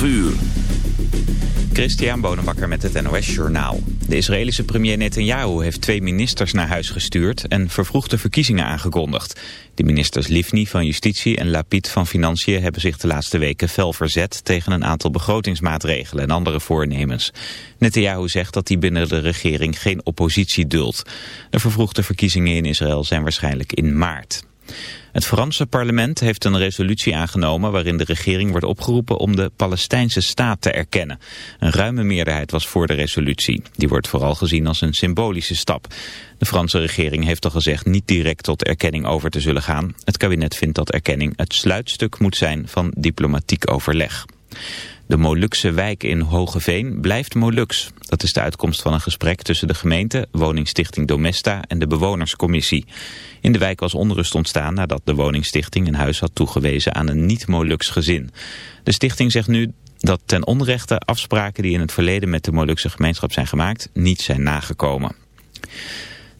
12 uur. Christian Bonenbakker met het NOS Journaal. De Israëlische premier Netanyahu heeft twee ministers naar huis gestuurd... en vervroegde verkiezingen aangekondigd. De ministers Livni van Justitie en Lapid van Financiën... hebben zich de laatste weken fel verzet... tegen een aantal begrotingsmaatregelen en andere voornemens. Netanyahu zegt dat hij binnen de regering geen oppositie duldt. De vervroegde verkiezingen in Israël zijn waarschijnlijk in maart. Het Franse parlement heeft een resolutie aangenomen waarin de regering wordt opgeroepen om de Palestijnse staat te erkennen. Een ruime meerderheid was voor de resolutie. Die wordt vooral gezien als een symbolische stap. De Franse regering heeft al gezegd niet direct tot erkenning over te zullen gaan. Het kabinet vindt dat erkenning het sluitstuk moet zijn van diplomatiek overleg. De Molukse wijk in Hogeveen blijft Molux. Dat is de uitkomst van een gesprek tussen de gemeente, woningstichting Domesta en de bewonerscommissie. In de wijk was onrust ontstaan nadat de woningstichting een huis had toegewezen aan een niet-Molux gezin. De stichting zegt nu dat ten onrechte afspraken die in het verleden met de Molukse gemeenschap zijn gemaakt niet zijn nagekomen.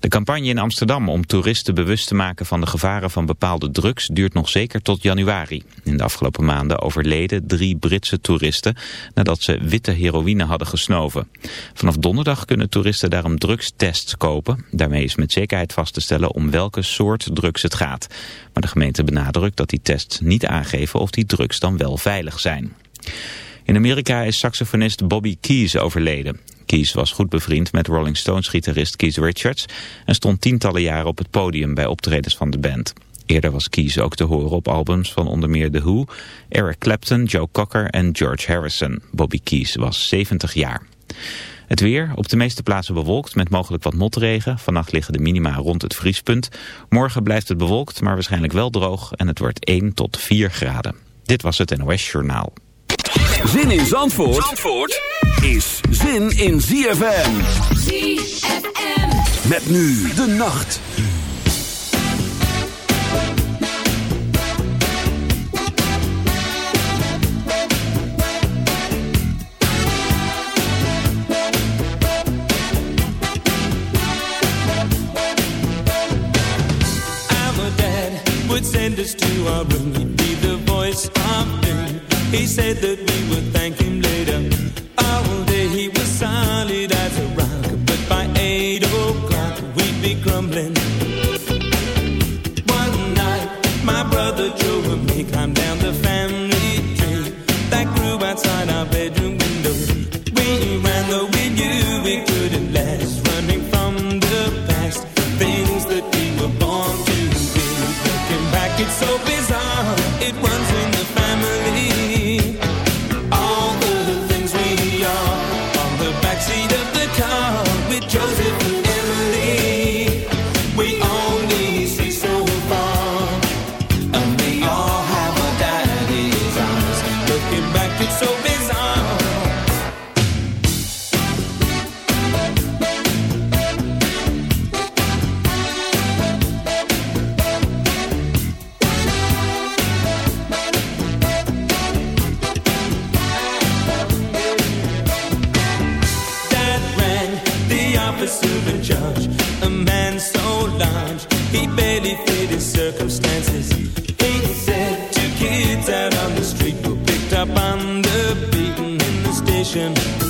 De campagne in Amsterdam om toeristen bewust te maken van de gevaren van bepaalde drugs duurt nog zeker tot januari. In de afgelopen maanden overleden drie Britse toeristen nadat ze witte heroïne hadden gesnoven. Vanaf donderdag kunnen toeristen daarom drugstests kopen. Daarmee is met zekerheid vast te stellen om welke soort drugs het gaat. Maar de gemeente benadrukt dat die tests niet aangeven of die drugs dan wel veilig zijn. In Amerika is saxofonist Bobby Keys overleden. Keys was goed bevriend met Rolling Stones-gitarist Keith Richards... en stond tientallen jaren op het podium bij optredens van de band. Eerder was Keys ook te horen op albums van onder meer The Who, Eric Clapton, Joe Cocker en George Harrison. Bobby Keys was 70 jaar. Het weer, op de meeste plaatsen bewolkt met mogelijk wat motregen. Vannacht liggen de minima rond het vriespunt. Morgen blijft het bewolkt, maar waarschijnlijk wel droog en het wordt 1 tot 4 graden. Dit was het NOS Journaal. Zin in Zandvoort, Zandvoort? is zin in ZFM. ZFM. Met nu de nacht. Our dad would send us to our room. He'd be the voice of doom. He said that we the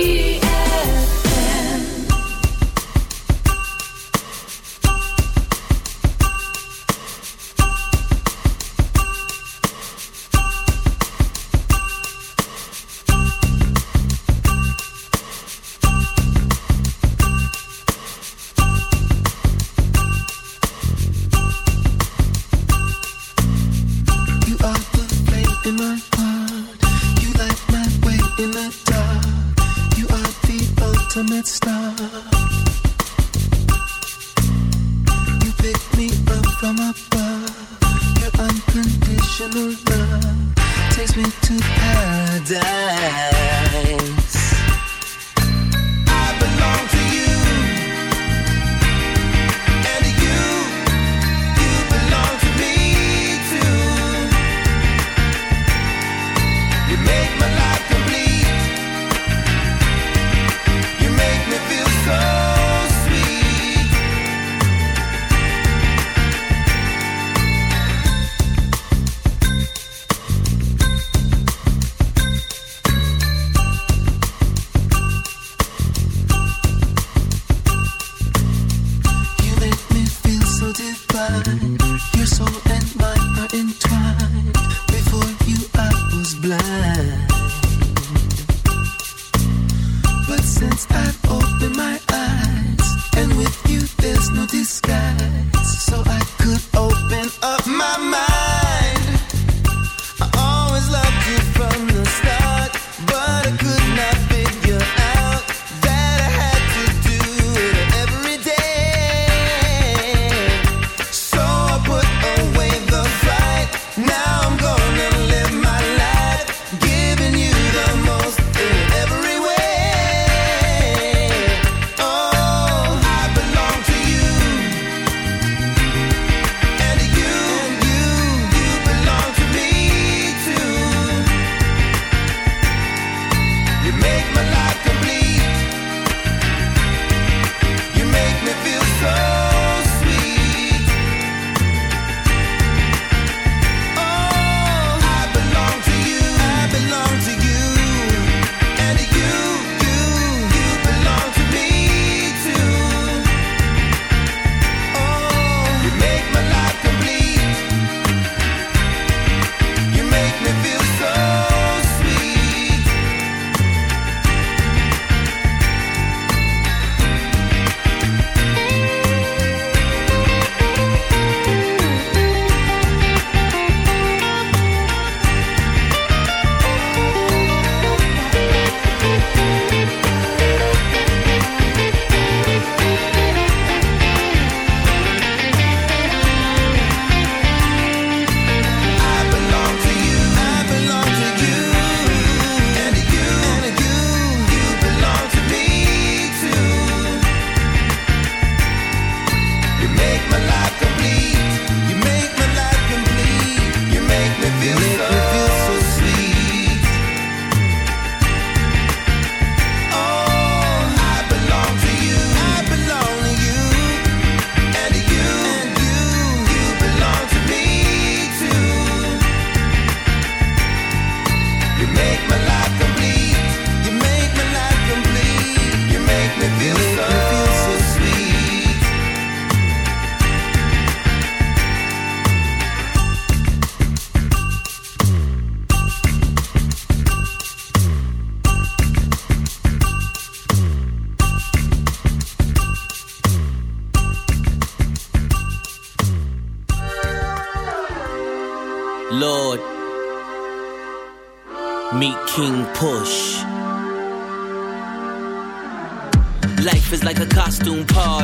me to paradise.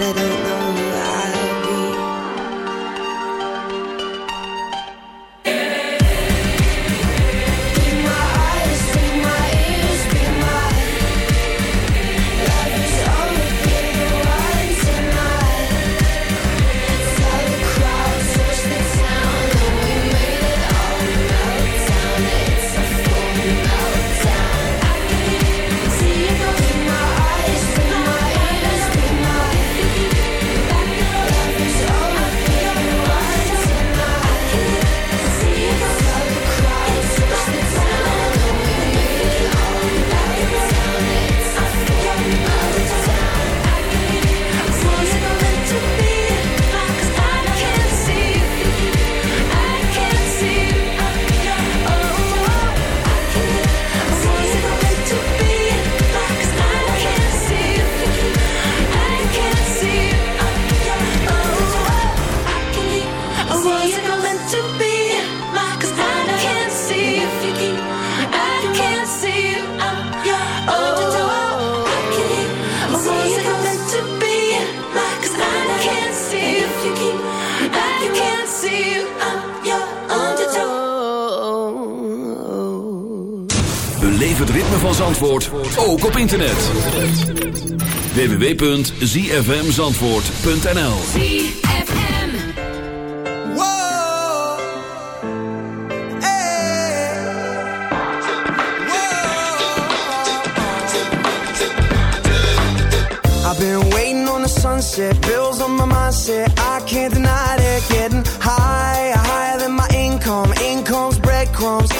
But I don't know Beleef het ritme van Zandvoort, ook op internet. www.zfmzandvoort.nl I've been waiting on the sunset, bills on my mindset. I can't deny it, getting higher, higher than my income. Income's breadcrumbs.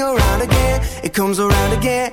around again. It comes around again.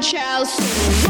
child soon.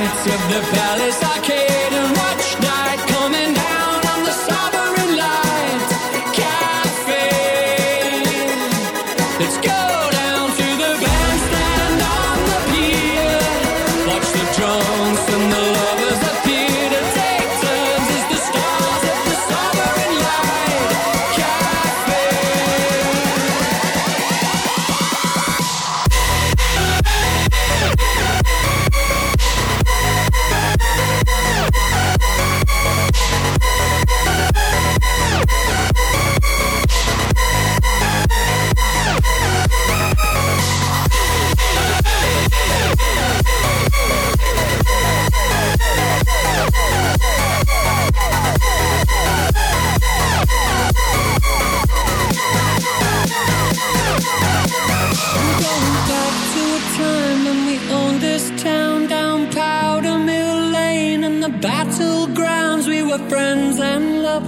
lights of the past.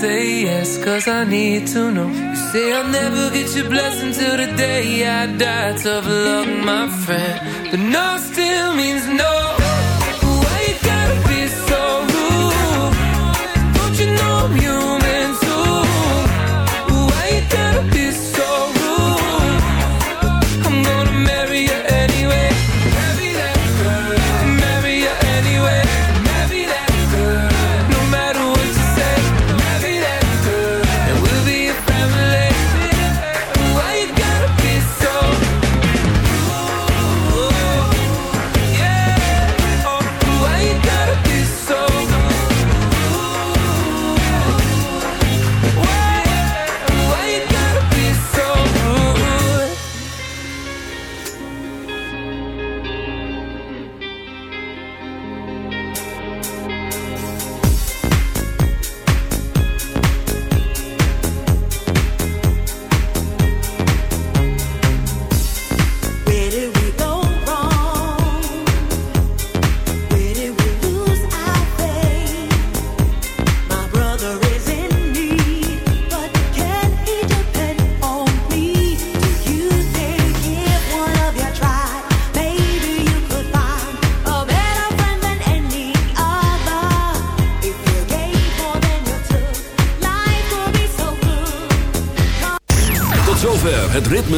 say yes, cause I need to know. You say I'll never get your blessing till the day I die. Tough luck, my friend. But no still means no.